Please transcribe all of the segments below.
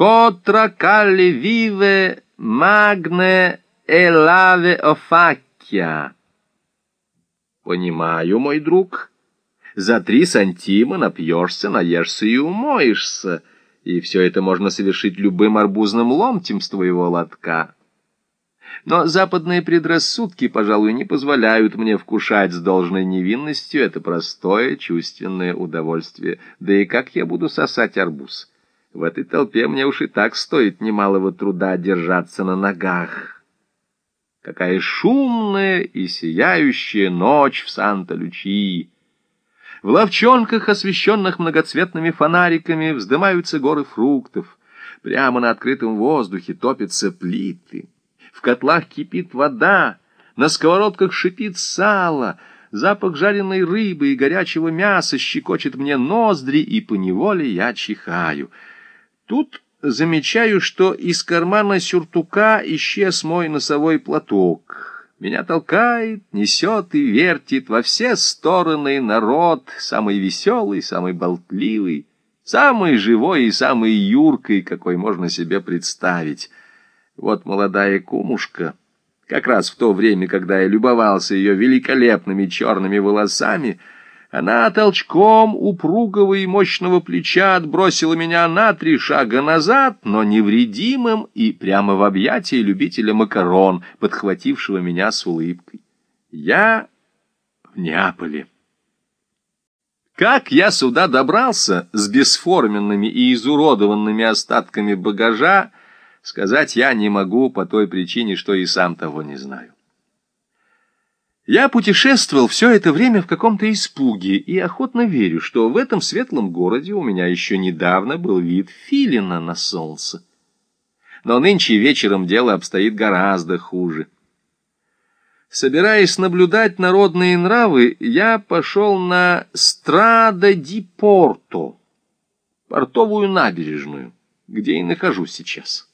Котра калли виве магне элаве офакья. Понимаю, мой друг. За три сантима напьешься, наешься и умоешься, и все это можно совершить любым арбузным ломтем с твоего лотка. Но западные предрассудки, пожалуй, не позволяют мне вкушать с должной невинностью это простое чувственное удовольствие. Да и как я буду сосать арбуз? В этой толпе мне уж и так стоит немалого труда держаться на ногах. Какая шумная и сияющая ночь в Санта-Лючии! В ловчонках, освещенных многоцветными фонариками, вздымаются горы фруктов. Прямо на открытом воздухе топятся плиты. В котлах кипит вода, на сковородках шипит сало, запах жареной рыбы и горячего мяса щекочет мне ноздри, и поневоле я чихаю. Тут замечаю, что из кармана сюртука исчез мой носовой платок. Меня толкает, несет и вертит во все стороны народ, самый веселый, самый болтливый, самый живой и самый юркий, какой можно себе представить. Вот молодая кумушка, как раз в то время, когда я любовался ее великолепными черными волосами, она толчком упругого и мощного плеча отбросила меня на три шага назад, но невредимым и прямо в объятия любителя макарон, подхватившего меня с улыбкой. Я в Неаполе. Как я сюда добрался с бесформенными и изуродованными остатками багажа, сказать я не могу по той причине, что и сам того не знаю. Я путешествовал все это время в каком-то испуге и охотно верю, что в этом светлом городе у меня еще недавно был вид филина на солнце. Но нынче вечером дело обстоит гораздо хуже. Собираясь наблюдать народные нравы, я пошел на Страда ди Порто, портовую набережную, где и нахожусь сейчас.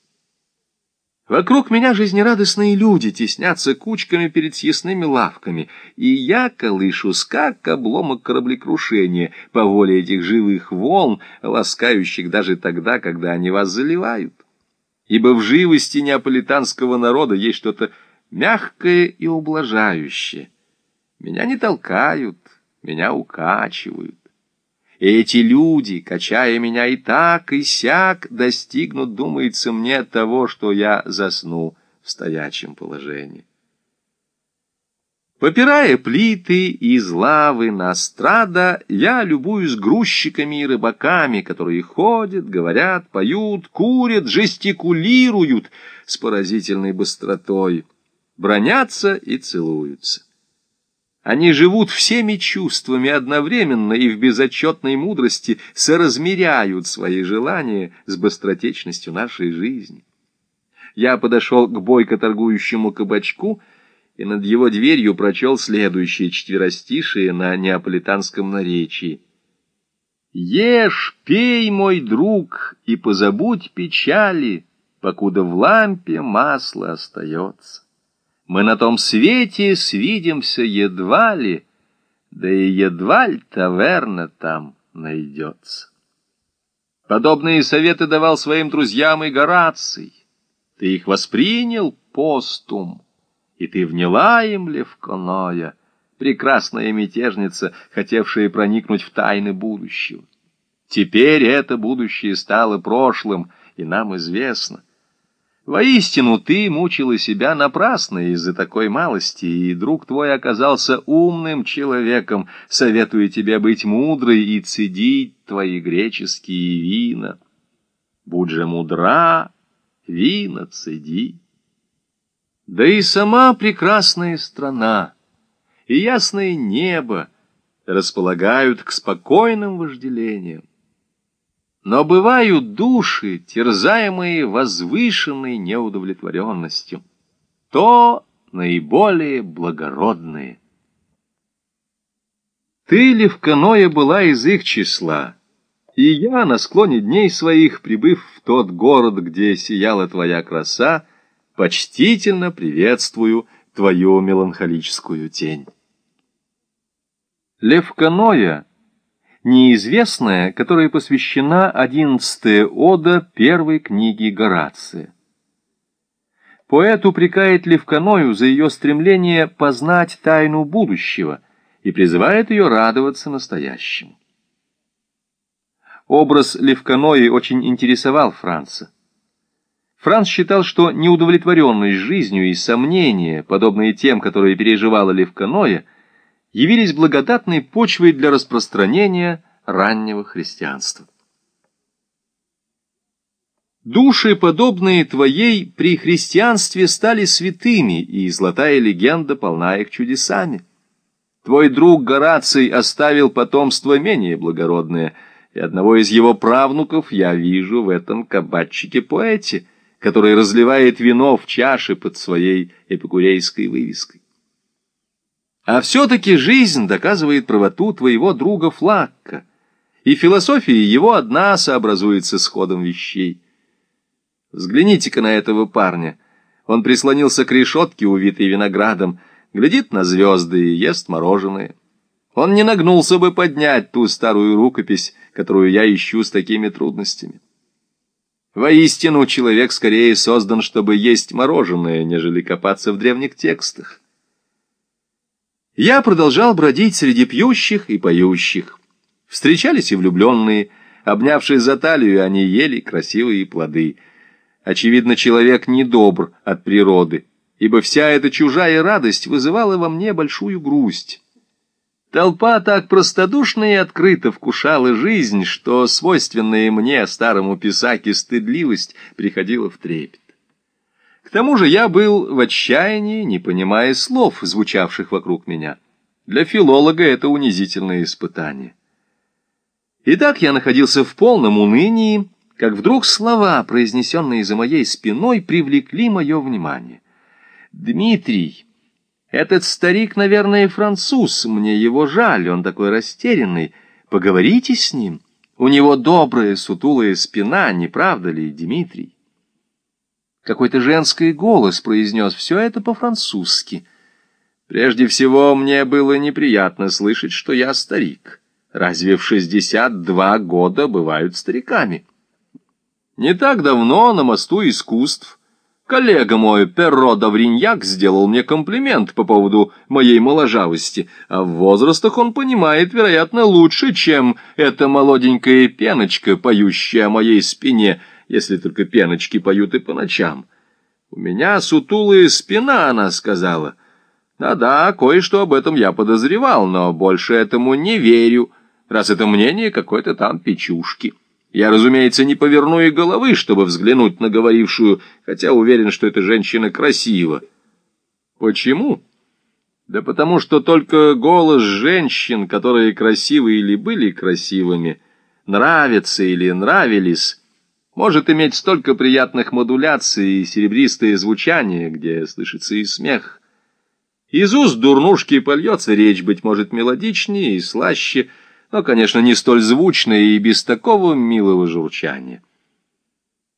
Вокруг меня жизнерадостные люди теснятся кучками перед съестными лавками, и я колышусь, как обломок кораблекрушения, по воле этих живых волн, ласкающих даже тогда, когда они вас заливают. Ибо в живости неаполитанского народа есть что-то мягкое и ублажающее. Меня не толкают, меня укачивают. Эти люди, качая меня и так, и сяк, достигнут, думается мне, того, что я засну в стоячем положении. Попирая плиты из лавы на страда, я любуюсь грузчиками и рыбаками, которые ходят, говорят, поют, курят, жестикулируют с поразительной быстротой, бронятся и целуются. Они живут всеми чувствами одновременно и в безотчетной мудрости соразмеряют свои желания с быстротечностью нашей жизни. Я подошел к бойко торгующему кабачку и над его дверью прочел следующее четверостишие на неаполитанском наречии. «Ешь, пей, мой друг, и позабудь печали, покуда в лампе масло остается». Мы на том свете свидимся едва ли, да и едва ли таверна там найдется. Подобные советы давал своим друзьям и Гораций. Ты их воспринял постум, и ты вняла им Левконоя, прекрасная мятежница, хотевшая проникнуть в тайны будущего. Теперь это будущее стало прошлым, и нам известно. Воистину, ты мучила себя напрасно из-за такой малости, и друг твой оказался умным человеком, советуя тебе быть мудрой и цедить твои греческие вина. Будь же мудра, вина цеди. Да и сама прекрасная страна и ясное небо располагают к спокойным вожделениям. Но бывают души, терзаемые возвышенной неудовлетворенностью. То наиболее благородные. Ты, Левканоя, была из их числа, и я на склоне дней своих, прибыв в тот город, где сияла твоя краса, почтительно приветствую твою меланхолическую тень. Левканоя неизвестная, которая посвящена одиннадцатая ода первой книги Горация. Поэт упрекает Левканою за ее стремление познать тайну будущего и призывает ее радоваться настоящему. Образ Левканои очень интересовал Франца. Франц считал, что неудовлетворенность жизнью и сомнения, подобные тем, которые переживала Левканоя, явились благодатной почвой для распространения раннего христианства. Души, подобные твоей, при христианстве стали святыми, и золотая легенда полна их чудесами. Твой друг Гораций оставил потомство менее благородное, и одного из его правнуков я вижу в этом кабачике-поэте, который разливает вино в чаше под своей эпикурейской вывеской. А все-таки жизнь доказывает правоту твоего друга Флакка, и философия его одна сообразуется с ходом вещей. Взгляните-ка на этого парня. Он прислонился к решетке, увитой виноградом, глядит на звезды и ест мороженое. Он не нагнулся бы поднять ту старую рукопись, которую я ищу с такими трудностями. Воистину, человек скорее создан, чтобы есть мороженое, нежели копаться в древних текстах. Я продолжал бродить среди пьющих и поющих. Встречались и влюбленные. Обнявшись за талию, они ели красивые плоды. Очевидно, человек недобр от природы, ибо вся эта чужая радость вызывала во мне большую грусть. Толпа так простодушно и открыто вкушала жизнь, что свойственная мне, старому писаке, стыдливость приходила в трепет. Тому же я был в отчаянии, не понимая слов, звучавших вокруг меня. Для филолога это унизительное испытание. Итак, я находился в полном унынии, как вдруг слова, произнесенные за моей спиной, привлекли мое внимание. «Дмитрий, этот старик, наверное, француз, мне его жаль, он такой растерянный. Поговорите с ним. У него добрая сутулая спина, не правда ли, Дмитрий?» Какой-то женский голос произнес все это по-французски. Прежде всего, мне было неприятно слышать, что я старик. Разве в шестьдесят два года бывают стариками? Не так давно на мосту искусств коллега мой Перро Давриньяк сделал мне комплимент по поводу моей моложавости, а в возрастах он понимает, вероятно, лучше, чем эта молоденькая пеночка, поющая о моей спине — если только пеночки поют и по ночам. У меня сутулая спина, она сказала. Да-да, кое-что об этом я подозревал, но больше этому не верю, раз это мнение какой-то там печушки. Я, разумеется, не поверну и головы, чтобы взглянуть на говорившую, хотя уверен, что эта женщина красива. Почему? Да потому что только голос женщин, которые красивы или были красивыми, нравятся или нравились, может иметь столько приятных модуляций и серебристое звучание, где слышится и смех. Из уст дурнушки польется речь, быть может, мелодичнее и слаще, но, конечно, не столь звучная и без такого милого журчания.